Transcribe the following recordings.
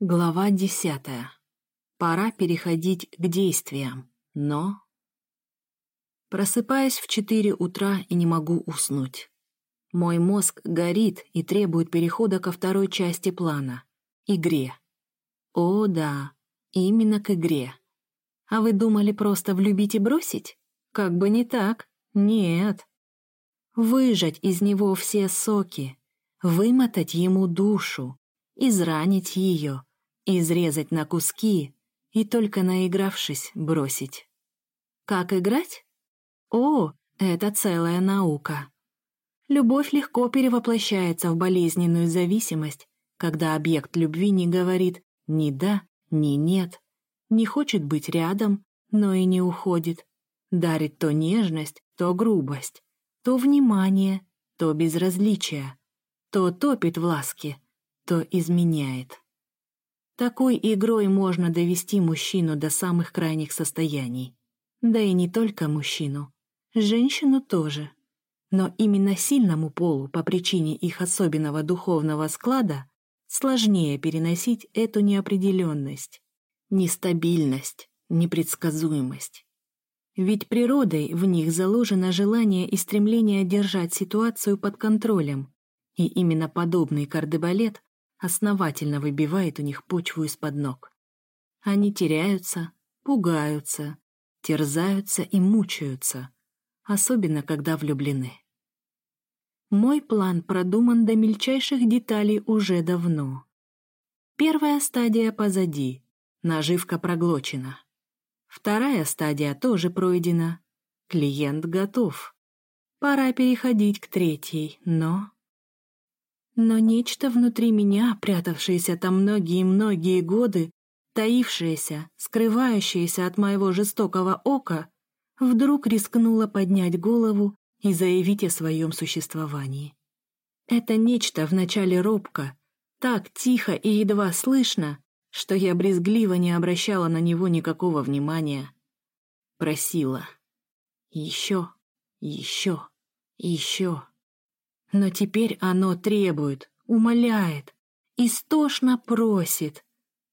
Глава десятая. Пора переходить к действиям, но... Просыпаюсь в четыре утра и не могу уснуть. Мой мозг горит и требует перехода ко второй части плана — игре. О, да, именно к игре. А вы думали просто влюбить и бросить? Как бы не так. Нет. Выжать из него все соки, вымотать ему душу, изранить ее, изрезать на куски и только наигравшись бросить. Как играть? О, это целая наука. Любовь легко перевоплощается в болезненную зависимость, когда объект любви не говорит ни да, ни нет, не хочет быть рядом, но и не уходит, дарит то нежность, то грубость, то внимание, то безразличие, то топит в ласке, то изменяет. Такой игрой можно довести мужчину до самых крайних состояний. Да и не только мужчину. Женщину тоже. Но именно сильному полу по причине их особенного духовного склада сложнее переносить эту неопределенность, нестабильность, непредсказуемость. Ведь природой в них заложено желание и стремление держать ситуацию под контролем, и именно подобный кардебалет основательно выбивает у них почву из-под ног. Они теряются, пугаются, терзаются и мучаются, особенно когда влюблены. Мой план продуман до мельчайших деталей уже давно. Первая стадия позади, наживка проглочена. Вторая стадия тоже пройдена, клиент готов. Пора переходить к третьей, но... Но нечто внутри меня, прятавшееся там многие-многие годы, таившееся, скрывающееся от моего жестокого ока, вдруг рискнуло поднять голову и заявить о своем существовании. Это нечто вначале робко, так тихо и едва слышно, что я брезгливо не обращала на него никакого внимания. Просила. Еще, еще, еще. Но теперь оно требует, умоляет, истошно просит.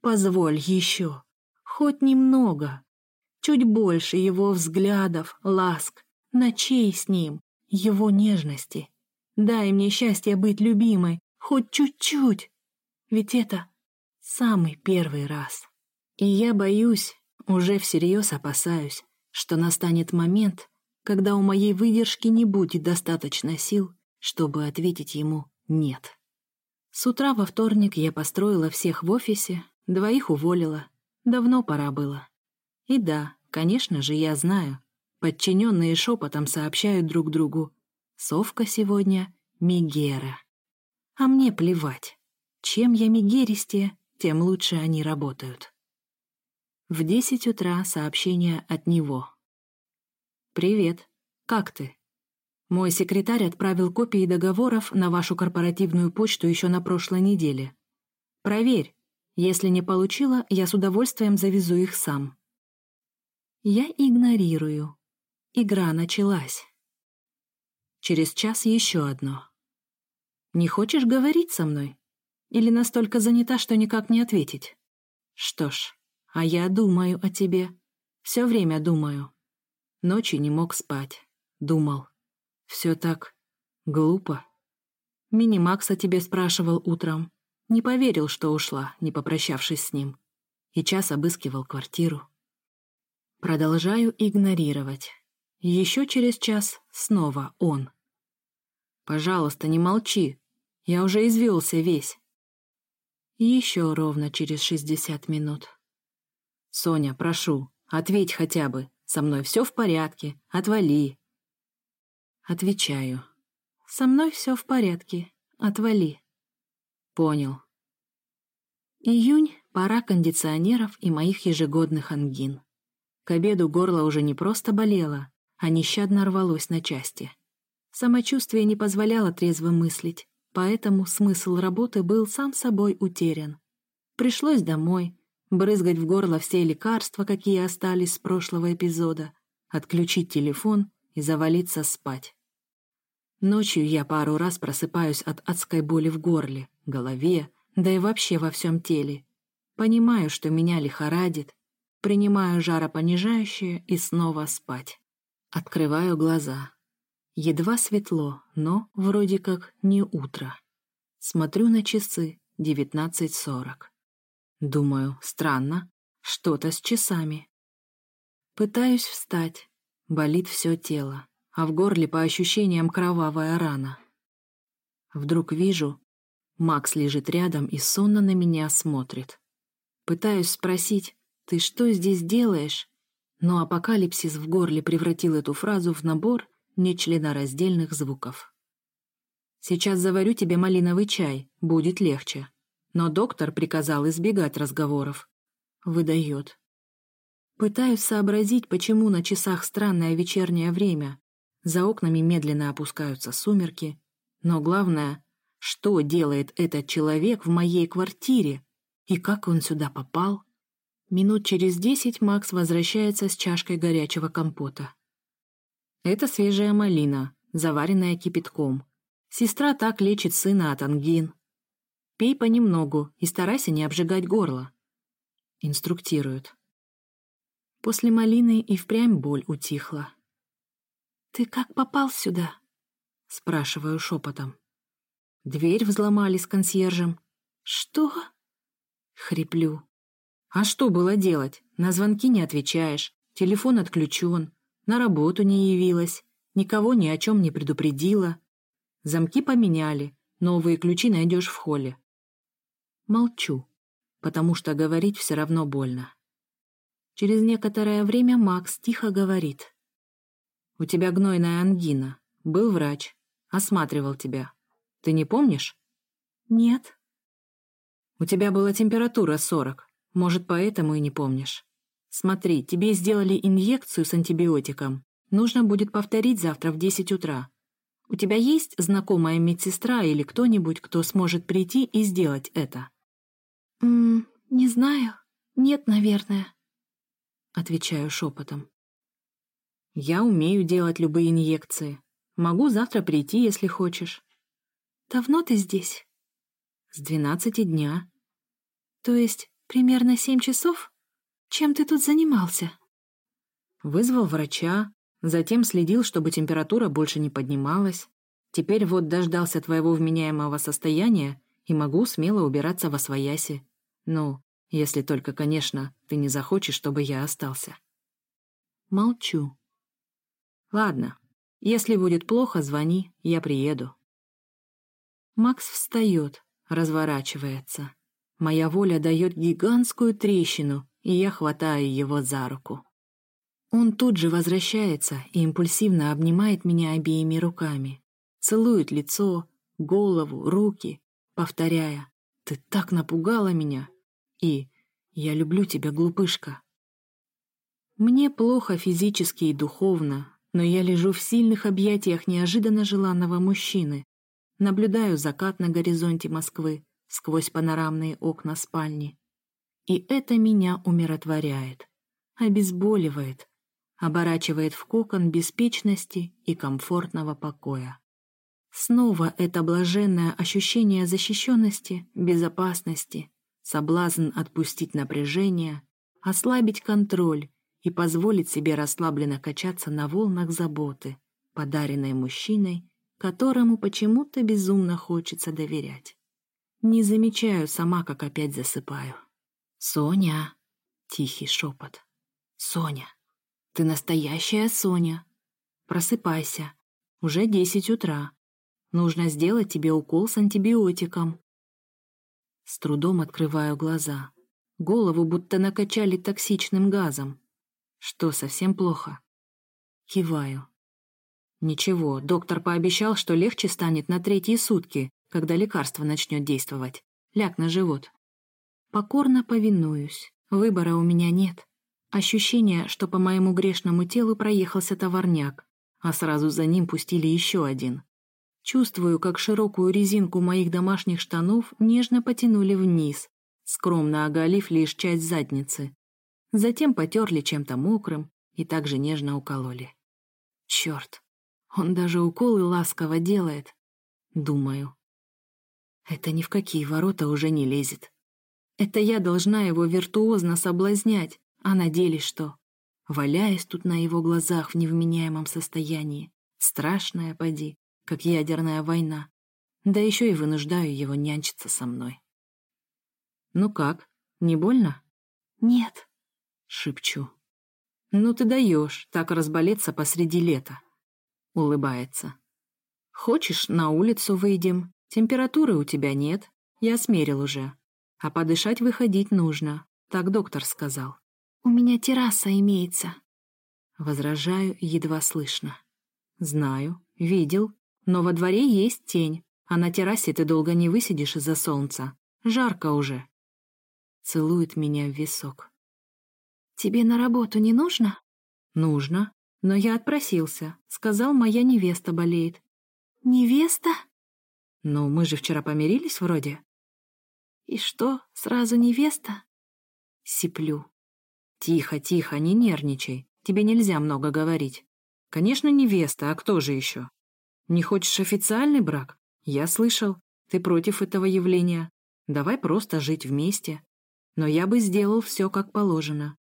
Позволь еще, хоть немного, чуть больше его взглядов, ласк, ночей с ним, его нежности. Дай мне счастье быть любимой, хоть чуть-чуть, ведь это самый первый раз. И я боюсь, уже всерьез опасаюсь, что настанет момент, когда у моей выдержки не будет достаточно сил, чтобы ответить ему «нет». С утра во вторник я построила всех в офисе, двоих уволила. Давно пора было. И да, конечно же, я знаю. Подчиненные шепотом сообщают друг другу. Совка сегодня — Мигера. А мне плевать. Чем я мигеристее, тем лучше они работают. В десять утра сообщение от него. «Привет. Как ты?» Мой секретарь отправил копии договоров на вашу корпоративную почту еще на прошлой неделе. Проверь. Если не получила, я с удовольствием завезу их сам. Я игнорирую. Игра началась. Через час еще одно. Не хочешь говорить со мной? Или настолько занята, что никак не ответить? Что ж, а я думаю о тебе. Все время думаю. Ночи не мог спать. Думал. Все так глупо. Мини-Макса тебе спрашивал утром. Не поверил, что ушла, не попрощавшись с ним. И час обыскивал квартиру. Продолжаю игнорировать. Еще через час снова он. «Пожалуйста, не молчи. Я уже извелся весь». Еще ровно через шестьдесят минут. «Соня, прошу, ответь хотя бы. Со мной все в порядке. Отвали». Отвечаю. «Со мной все в порядке. Отвали». Понял. Июнь — пора кондиционеров и моих ежегодных ангин. К обеду горло уже не просто болело, а нещадно рвалось на части. Самочувствие не позволяло трезво мыслить, поэтому смысл работы был сам собой утерян. Пришлось домой, брызгать в горло все лекарства, какие остались с прошлого эпизода, отключить телефон и завалиться спать. Ночью я пару раз просыпаюсь от адской боли в горле, голове, да и вообще во всем теле. Понимаю, что меня лихорадит, принимаю жаропонижающее и снова спать. Открываю глаза. Едва светло, но вроде как не утро. Смотрю на часы, 19.40. Думаю, странно, что-то с часами. Пытаюсь встать, болит все тело, а в горле по ощущениям кровавая рана. Вдруг вижу, Макс лежит рядом и сонно на меня смотрит. Пытаюсь спросить, ты что здесь делаешь? Но апокалипсис в горле превратил эту фразу в набор нечленораздельных звуков. Сейчас заварю тебе малиновый чай, будет легче. Но доктор приказал избегать разговоров. Выдает. Пытаюсь сообразить, почему на часах странное вечернее время. За окнами медленно опускаются сумерки. Но главное, что делает этот человек в моей квартире? И как он сюда попал? Минут через десять Макс возвращается с чашкой горячего компота. Это свежая малина, заваренная кипятком. Сестра так лечит сына от ангин. Пей понемногу и старайся не обжигать горло. Инструктируют. После малины и впрямь боль утихла. «Ты как попал сюда?» Спрашиваю шепотом. Дверь взломали с консьержем. «Что?» Хриплю. «А что было делать? На звонки не отвечаешь, телефон отключен, на работу не явилась, никого ни о чем не предупредила. Замки поменяли, новые ключи найдешь в холле». Молчу, потому что говорить все равно больно. Через некоторое время Макс тихо говорит. «У тебя гнойная ангина. Был врач. Осматривал тебя. Ты не помнишь?» «Нет». «У тебя была температура 40. Может, поэтому и не помнишь. Смотри, тебе сделали инъекцию с антибиотиком. Нужно будет повторить завтра в 10 утра. У тебя есть знакомая медсестра или кто-нибудь, кто сможет прийти и сделать это?» «Ммм, не знаю. Нет, наверное». Отвечаю шепотом. «Я умею делать любые инъекции. Могу завтра прийти, если хочешь. Давно ты здесь? С двенадцати дня. То есть примерно семь часов? Чем ты тут занимался? Вызвал врача, затем следил, чтобы температура больше не поднималась. Теперь вот дождался твоего вменяемого состояния и могу смело убираться во свояси. Ну, если только, конечно, ты не захочешь, чтобы я остался. Молчу. Ладно, если будет плохо, звони, я приеду. Макс встает, разворачивается. Моя воля дает гигантскую трещину, и я хватаю его за руку. Он тут же возвращается и импульсивно обнимает меня обеими руками. Целует лицо, голову, руки, повторяя «Ты так напугала меня!» И «Я люблю тебя, глупышка!» Мне плохо физически и духовно, но я лежу в сильных объятиях неожиданно желанного мужчины, наблюдаю закат на горизонте Москвы сквозь панорамные окна спальни. И это меня умиротворяет, обезболивает, оборачивает в кокон беспечности и комфортного покоя. Снова это блаженное ощущение защищенности, безопасности, соблазн отпустить напряжение, ослабить контроль и позволить себе расслабленно качаться на волнах заботы, подаренной мужчиной, которому почему-то безумно хочется доверять. Не замечаю сама, как опять засыпаю. «Соня!» — тихий шепот. «Соня! Ты настоящая Соня! Просыпайся! Уже десять утра. Нужно сделать тебе укол с антибиотиком». С трудом открываю глаза. Голову будто накачали токсичным газом. Что, совсем плохо? Киваю. Ничего, доктор пообещал, что легче станет на третьи сутки, когда лекарство начнет действовать. Ляг на живот. Покорно повинуюсь. Выбора у меня нет. Ощущение, что по моему грешному телу проехался товарняк, а сразу за ним пустили еще один. Чувствую, как широкую резинку моих домашних штанов нежно потянули вниз, скромно оголив лишь часть задницы. Затем потерли чем-то мокрым и также нежно укололи. Черт, он даже уколы ласково делает. Думаю. Это ни в какие ворота уже не лезет. Это я должна его виртуозно соблазнять, а на деле что? Валяясь тут на его глазах в невменяемом состоянии. Страшная поди, как ядерная война. Да еще и вынуждаю его нянчиться со мной. «Ну как, не больно?» «Нет», — шепчу. «Ну ты даешь так разболеться посреди лета», — улыбается. «Хочешь, на улицу выйдем? Температуры у тебя нет, я смерил уже. А подышать выходить нужно, так доктор сказал». «У меня терраса имеется». Возражаю едва слышно. «Знаю, видел, но во дворе есть тень, а на террасе ты долго не высидишь из-за солнца. Жарко уже». Целует меня в висок. «Тебе на работу не нужно?» «Нужно, но я отпросился. Сказал, моя невеста болеет». «Невеста?» «Ну, мы же вчера помирились вроде». «И что, сразу невеста?» Сиплю. «Тихо, тихо, не нервничай. Тебе нельзя много говорить. Конечно, невеста, а кто же еще? Не хочешь официальный брак? Я слышал, ты против этого явления. Давай просто жить вместе. Но я бы сделал все как положено.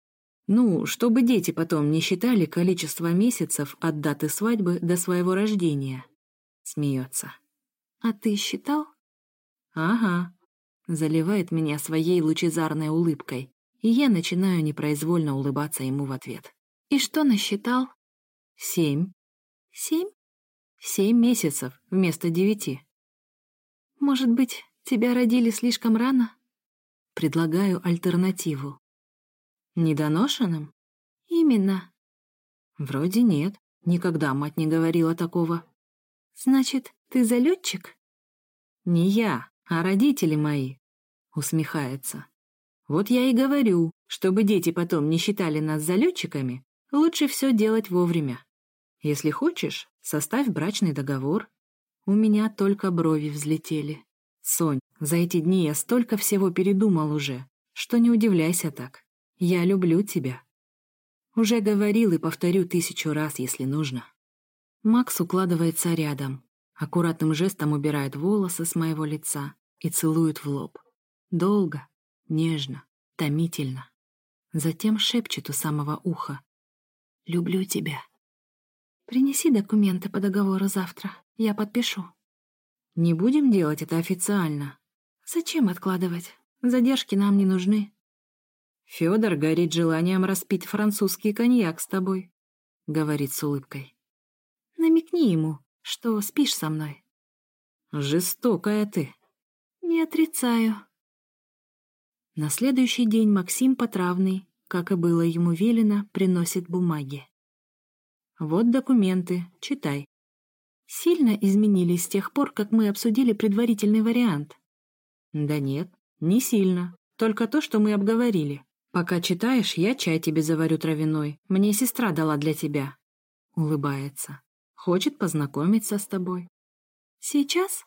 Ну, чтобы дети потом не считали количество месяцев от даты свадьбы до своего рождения. Смеется. А ты считал? Ага. Заливает меня своей лучезарной улыбкой и я начинаю непроизвольно улыбаться ему в ответ. «И что насчитал?» «Семь». «Семь?» «Семь месяцев вместо девяти». «Может быть, тебя родили слишком рано?» Предлагаю альтернативу. «Недоношенным?» «Именно». «Вроде нет. Никогда мать не говорила такого». «Значит, ты залетчик?» «Не я, а родители мои», — усмехается. Вот я и говорю, чтобы дети потом не считали нас залетчиками, лучше все делать вовремя. Если хочешь, составь брачный договор. У меня только брови взлетели. Сонь, за эти дни я столько всего передумал уже, что не удивляйся так. Я люблю тебя. Уже говорил и повторю тысячу раз, если нужно. Макс укладывается рядом, аккуратным жестом убирает волосы с моего лица и целует в лоб. Долго, нежно, томительно. Затем шепчет у самого уха. «Люблю тебя». «Принеси документы по договору завтра, я подпишу». «Не будем делать это официально». «Зачем откладывать? Задержки нам не нужны». «Фёдор горит желанием распить французский коньяк с тобой», — говорит с улыбкой. «Намекни ему, что спишь со мной». «Жестокая ты». «Не отрицаю», на следующий день Максим Потравный, как и было ему велено, приносит бумаги. Вот документы, читай. Сильно изменились с тех пор, как мы обсудили предварительный вариант? Да нет, не сильно. Только то, что мы обговорили. Пока читаешь, я чай тебе заварю травяной. Мне сестра дала для тебя. Улыбается. Хочет познакомиться с тобой. Сейчас?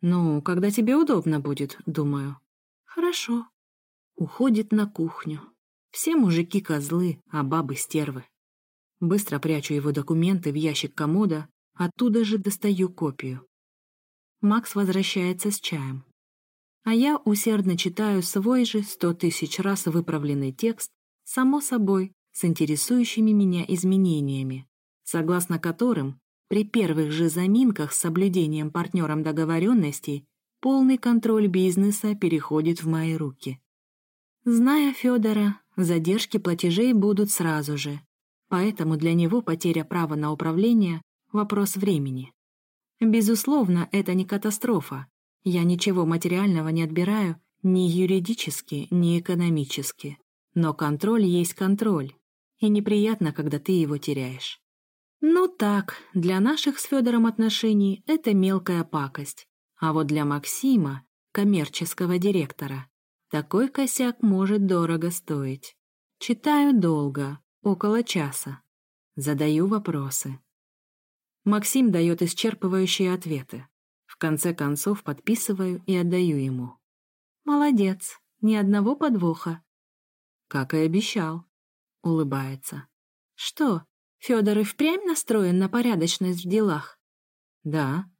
Ну, когда тебе удобно будет, думаю. Хорошо. Уходит на кухню. Все мужики козлы, а бабы стервы. Быстро прячу его документы в ящик комода, оттуда же достаю копию. Макс возвращается с чаем. А я усердно читаю свой же сто тысяч раз выправленный текст, само собой, с интересующими меня изменениями, согласно которым при первых же заминках с соблюдением партнером договоренностей полный контроль бизнеса переходит в мои руки. Зная Федора, задержки платежей будут сразу же, поэтому для него потеря права на управление — вопрос времени. Безусловно, это не катастрофа. Я ничего материального не отбираю ни юридически, ни экономически. Но контроль есть контроль, и неприятно, когда ты его теряешь. Ну так, для наших с Федором отношений это мелкая пакость, а вот для Максима, коммерческого директора, такой косяк может дорого стоить. Читаю долго, около часа. Задаю вопросы. Максим дает исчерпывающие ответы. В конце концов подписываю и отдаю ему. «Молодец, ни одного подвоха». «Как и обещал», — улыбается. «Что, Федор и впрямь настроен на порядочность в делах?» «Да.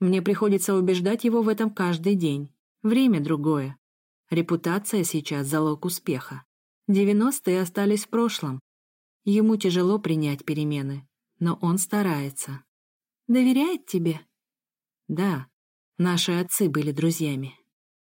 Мне приходится убеждать его в этом каждый день. Время другое. Репутация сейчас залог успеха. Девяностые остались в прошлом. Ему тяжело принять перемены, но он старается. Доверяет тебе? Да, наши отцы были друзьями.